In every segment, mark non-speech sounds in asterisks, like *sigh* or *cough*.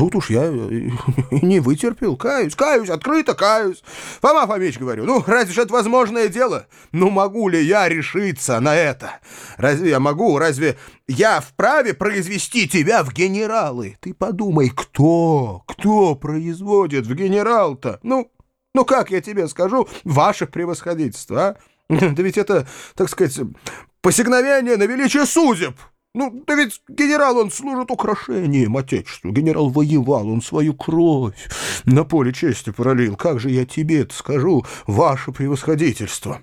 Тут уж я *laughs* не вытерпел, каюсь, каюсь, открыто каюсь. Фома Фомич, говорю, ну, разве же это возможное дело? Ну, могу ли я решиться на это? Разве я могу, разве я вправе произвести тебя в генералы? Ты подумай, кто, кто производит в генерал-то? Ну, ну, как я тебе скажу, ваше превосходительство, а? *laughs* Да ведь это, так сказать, посягновение на величие судеб. Ну, да ведь генерал, он служит украшением Отечеству. Генерал воевал, он свою кровь на поле чести пролил. Как же я тебе это скажу, ваше превосходительство?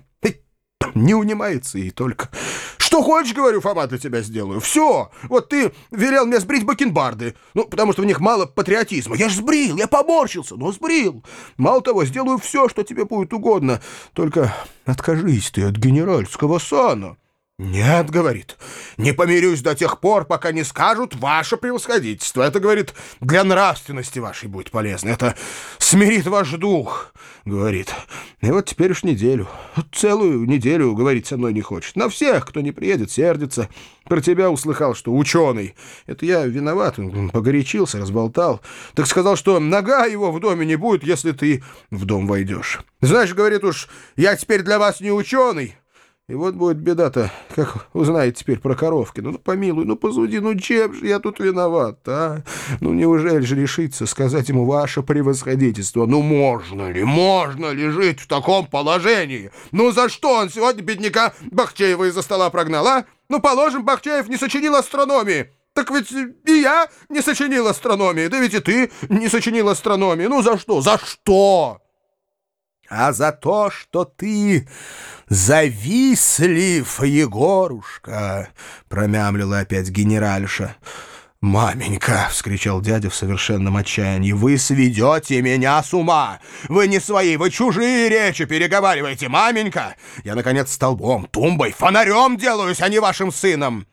Не унимается и только. Что хочешь, говорю, Фома, для тебя сделаю. Все. Вот ты велел мне сбрить бакенбарды. Ну, потому что в них мало патриотизма. Я ж сбрил, я поморщился, но сбрил. Мало того, сделаю все, что тебе будет угодно. Только откажись ты от генеральского сана. «Нет, — говорит, — не помирюсь до тех пор, пока не скажут ваше превосходительство. Это, — говорит, — для нравственности вашей будет полезно. Это смирит ваш дух, — говорит. И вот теперь уж неделю, целую неделю говорить со мной не хочет. На всех, кто не приедет, сердится. Про тебя услыхал, что ученый. Это я виноват, погорячился, разболтал. Так сказал, что нога его в доме не будет, если ты в дом войдешь. Знаешь, говорит уж, я теперь для вас не ученый». И вот будет беда-то, как узнает теперь про коровки. Ну, помилуй, ну, позуди, ну, чем же я тут виноват, а? Ну, неужели же решиться сказать ему ваше превосходительство? Ну, можно ли, можно ли жить в таком положении? Ну, за что он сегодня бедняка Бахчеева из-за стола прогнал, а? Ну, положим, Бахчеев не сочинил астрономии. Так ведь и я не сочинил астрономии, да ведь и ты не сочинил астрономии. Ну, за что, за что? А за то, что ты завистлив, Егорушка, — промямлила опять генеральша. «Маменька!» — вскричал дядя в совершенном отчаянии. «Вы сведете меня с ума! Вы не свои, вы чужие речи переговариваете, маменька! Я, наконец, столбом, тумбой, фонарем делаюсь, а не вашим сыном!»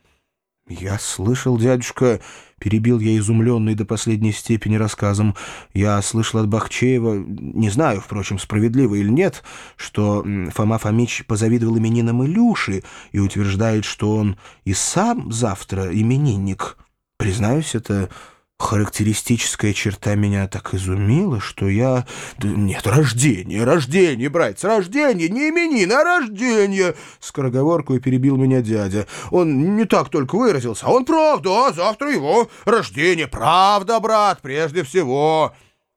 «Я слышал, дядюшка, Перебил я изумленный до последней степени рассказом. Я слышал от Бахчеева, не знаю, впрочем, справедливо или нет, что Фома Фомич позавидовал именинам Илюши и утверждает, что он и сам завтра именинник. Признаюсь, это Характеристическая черта меня так изумила, что я... Нет, рождение, рождение, братец, рождение, не именины, а рождение! Скороговорку и перебил меня дядя. Он не так только выразился, а он правда, а завтра его рождение. Правда, брат, прежде всего.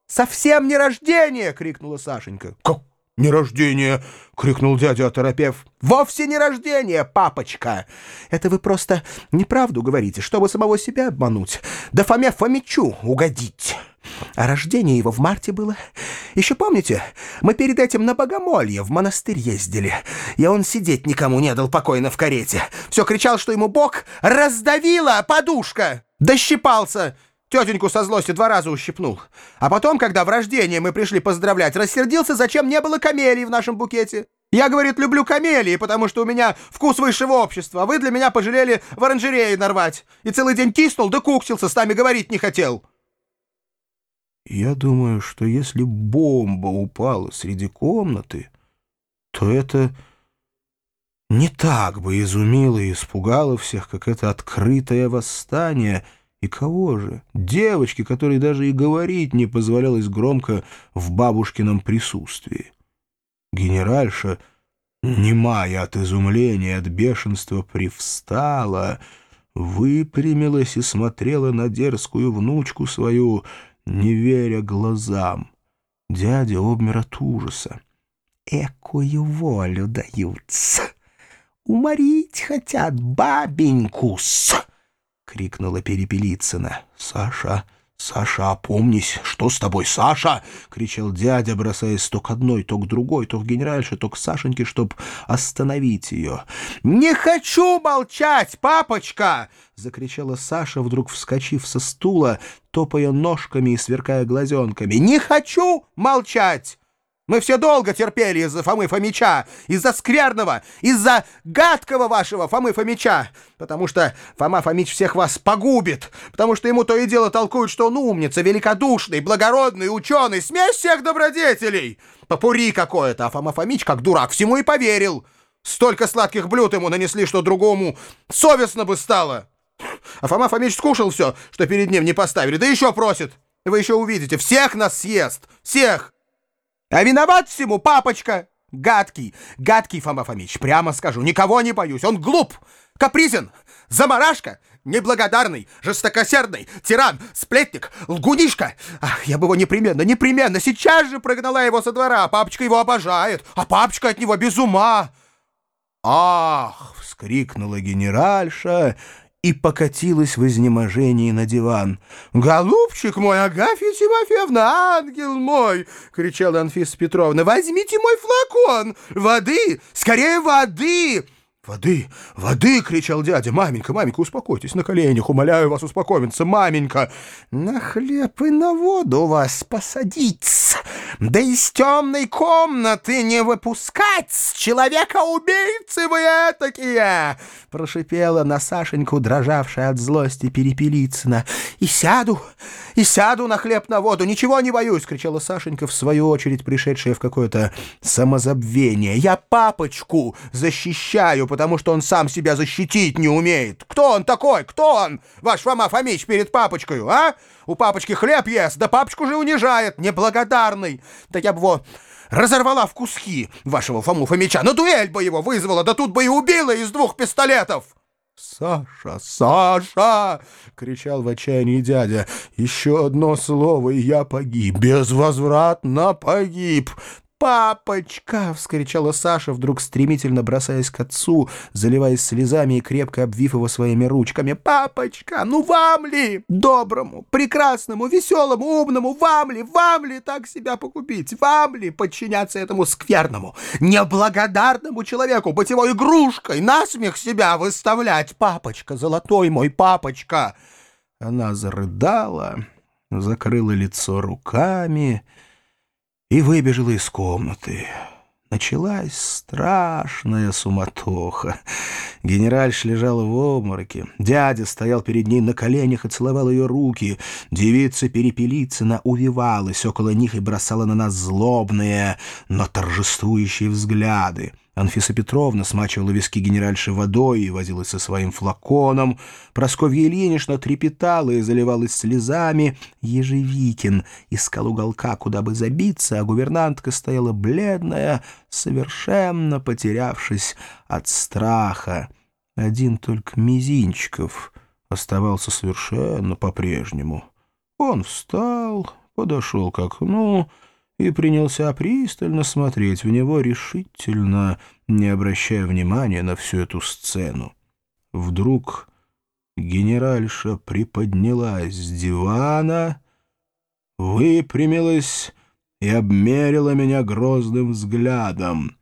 «Совсем не рождение!» — крикнула Сашенька. «Как «Не рождение!» — крикнул дядя, оторопев. «Вовсе не рождение, папочка! Это вы просто неправду говорите, чтобы самого себя обмануть, да Фоме Фомичу угодить. А рождение его в марте было. Еще помните, мы перед этим на Богомолье в монастырь ездили, и он сидеть никому не дал покойно в карете. Все кричал, что ему Бог раздавила подушка! Дощипался!» Тетеньку со злости два раза ущипнул. А потом, когда в рождение мы пришли поздравлять, рассердился, зачем не было камелий в нашем букете. Я, говорит, люблю камелии, потому что у меня вкус высшего общества, а вы для меня пожалели в оранжерее нарвать. И целый день киснул да куксился, с нами говорить не хотел. Я думаю, что если бомба упала среди комнаты, то это не так бы изумило и испугало всех, как это открытое восстание — и кого же? Девочки, которой даже и говорить не позволялось громко в бабушкином присутствии. Генеральша, немая от изумления, от бешенства, привстала, выпрямилась и смотрела на дерзкую внучку свою, не веря глазам. Дядя обмер от ужаса. «Экую волю даются! Уморить хотят бабеньку-с!» — крикнула Перепелицына. «Саша! Саша, опомнись! Что с тобой, Саша?» — кричал дядя, бросаясь то к одной, то к другой, то к генеральше, то к Сашеньке, чтоб остановить ее. «Не хочу молчать, папочка!» — закричала Саша, вдруг вскочив со стула, топая ножками и сверкая глазенками. «Не хочу молчать!» Мы все долго терпели из-за Фомы Фомича, из-за скверного, из-за гадкого вашего Фомы Фомича, потому что Фома Фомич всех вас погубит, потому что ему то и дело толкуют, что он умница, великодушный, благородный, ученый, смесь всех добродетелей. Попури какое-то, а Фома Фомич, как дурак, всему и поверил. Столько сладких блюд ему нанесли, что другому совестно бы стало. А Фома Фомич скушал все, что перед ним не поставили, да еще просит. Вы еще увидите, всех нас съест! Всех! А виноват всему папочка! Гадкий, гадкий Фома Фомич, прямо скажу, никого не боюсь, он глуп, капризен, заморашка, неблагодарный, жестокосердный, тиран, сплетник, лгунишка. Ах, я бы его непременно, непременно, сейчас же прогнала его со двора, папочка его обожает, а папочка от него без ума. «Ах!» — вскрикнула генеральша и покатилась в изнеможении на диван. «Голубчик мой, Агафья Тимофеевна, ангел мой!» — кричала Анфиса Петровна. «Возьмите мой флакон! Воды! Скорее воды!» «Воды! Воды!» — кричал дядя. «Маменька, маменька, успокойтесь на коленях, умоляю вас успокоиться, маменька!» «На хлеб и на воду вас посадить, да из темной комнаты не выпускать! Человека-убийцы вы этакие!» — прошипела на Сашеньку, дрожавшая от злости Перепелицына. «И сяду, и сяду на хлеб на воду, ничего не боюсь!» — кричала Сашенька, в свою очередь пришедшая в какое-то самозабвение. «Я папочку защищаю, потому что он сам себя защитить не умеет. Кто он такой? Кто он? Ваш Фома Фомич перед папочкой, а? У папочки хлеб ест, да папочку же унижает, неблагодарный. Да я бы его разорвала в куски, вашего Фому Фомича, на дуэль бы его вызвала, да тут бы и убила из двух пистолетов. «Саша! Саша!» — кричал в отчаянии дядя. «Еще одно слово, и я погиб, безвозвратно погиб. «Папочка!» — вскричала Саша, вдруг стремительно бросаясь к отцу, заливаясь слезами и крепко обвив его своими ручками. «Папочка, ну вам ли, доброму, прекрасному, веселому, умному, вам ли, вам ли так себя погубить? Вам ли подчиняться этому скверному, неблагодарному человеку, быть его игрушкой, насмех себя выставлять? Папочка, золотой мой папочка!» Она зарыдала, закрыла лицо руками и выбежала из комнаты. Началась страшная суматоха. Генеральш лежала в обмороке. Дядя стоял перед ней на коленях и целовал ее руки. Девица Перепелицына увивалась около них и бросала на нас злобные, но торжествующие взгляды. Анфиса Петровна смачивала виски генеральши водой и возилась со своим флаконом. Просковья Ильинична трепетала и заливалась слезами. Ежевикин искал уголка, куда бы забиться, а гувернантка стояла бледная, совершенно потерявшись от страха. Один только Мизинчиков оставался совершенно по-прежнему. Он встал, подошел к окну и принялся пристально смотреть в него решительно, не обращая внимания на всю эту сцену. Вдруг генеральша приподнялась с дивана, выпрямилась и обмерила меня грозным взглядом.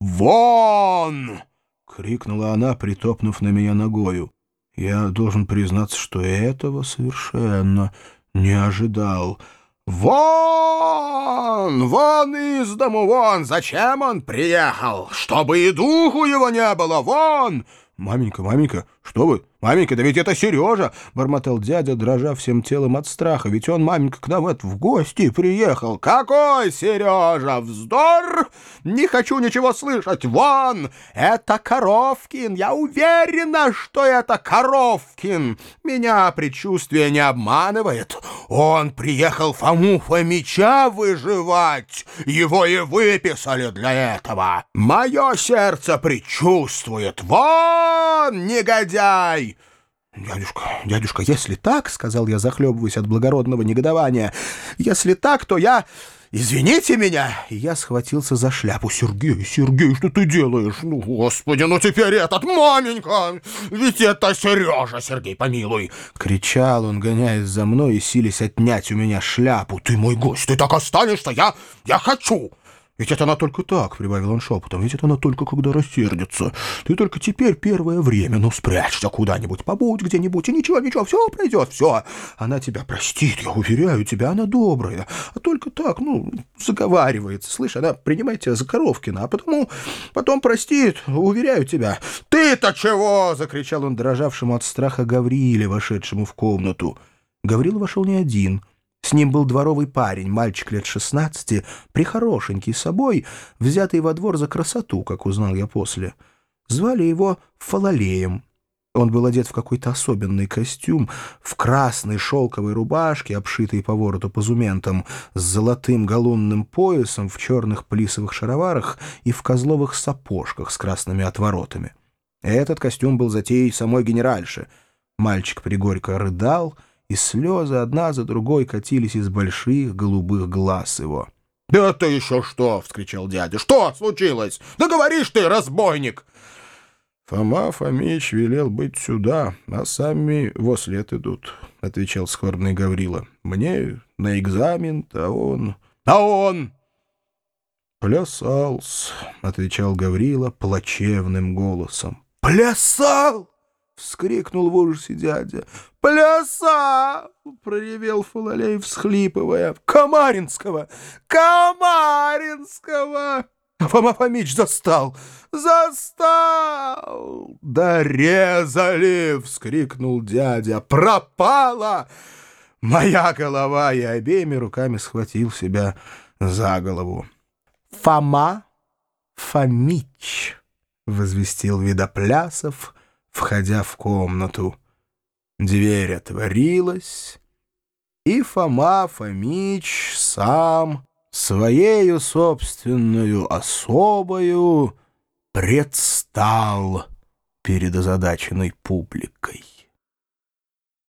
«Вон!» — крикнула она, притопнув на меня ногою. Я должен признаться, что этого совершенно не ожидал — «Вон! Вон из дому, вон! Зачем он приехал? Чтобы и духу его не было! Вон!» «Маменька, маменька, что вы? Маменька, да ведь это Сережа!» — бормотал дядя, дрожа всем телом от страха. «Ведь он, маменька, к нам это в гости приехал!» «Какой Сережа? Вздор! Не хочу ничего слышать! Вон! Это Коровкин! Я уверена, что это Коровкин! Меня предчувствие не обманывает! Он приехал Фому Фомича выживать! Его и выписали для этого! Мое сердце предчувствует! Вон, негодяй!» «Дядюшка, дядюшка, если так, — сказал я, захлебываясь от благородного негодования, — если так, то я... Извините меня!» Я схватился за шляпу. «Сергей, Сергей, что ты делаешь? Ну, господи, ну теперь этот, маменька! Ведь это Сережа, Сергей, помилуй!» Кричал он, гоняясь за мной и сились отнять у меня шляпу. «Ты мой гость, ты так останешься? Я... я хочу!» «Ведь это она только так», — прибавил он шепотом, — «ведь это она только когда рассердится. Ты только теперь первое время, ну, спрячься куда-нибудь, побудь где-нибудь, и ничего, ничего, все пройдет, все. Она тебя простит, я уверяю тебя, она добрая. А только так, ну, заговаривается. Слышь, она принимает тебя за Коровкина, а потому, потом простит, уверяю тебя». «Ты-то чего?» — закричал он дрожавшему от страха Гавриле, вошедшему в комнату. Гаврил вошел не один — с ним был дворовый парень, мальчик лет шестнадцати, прихорошенький собой, взятый во двор за красоту, как узнал я после. Звали его Фалалеем. Он был одет в какой-то особенный костюм, в красной шелковой рубашке, обшитой по вороту позументом, с золотым галунным поясом, в черных плисовых шароварах и в козловых сапожках с красными отворотами. Этот костюм был затеей самой генеральши. Мальчик пригорько рыдал, и слезы одна за другой катились из больших голубых глаз его. «Да это еще что!» — вскричал дядя. «Что случилось? Да говоришь ты, разбойник!» «Фома Фомич велел быть сюда, а сами во след идут», — отвечал скорбный Гаврила. «Мне на экзамен, а он...» «А он...» «Плясал-с», — отвечал Гаврила плачевным голосом. «Плясал!» — вскрикнул в ужасе дядя. «Плясал!» — проревел Фалалей, всхлипывая. «Комаринского! Комаринского!» Фома Фомич застал! Застал! Да резали! — вскрикнул дядя. Пропала! Моя голова! И обеими руками схватил себя за голову. Фома Фомич! — возвестил Видоплясов, входя в комнату. Дверь отворилась, и Фома Фомич сам своею собственную особою предстал перед озадаченной публикой.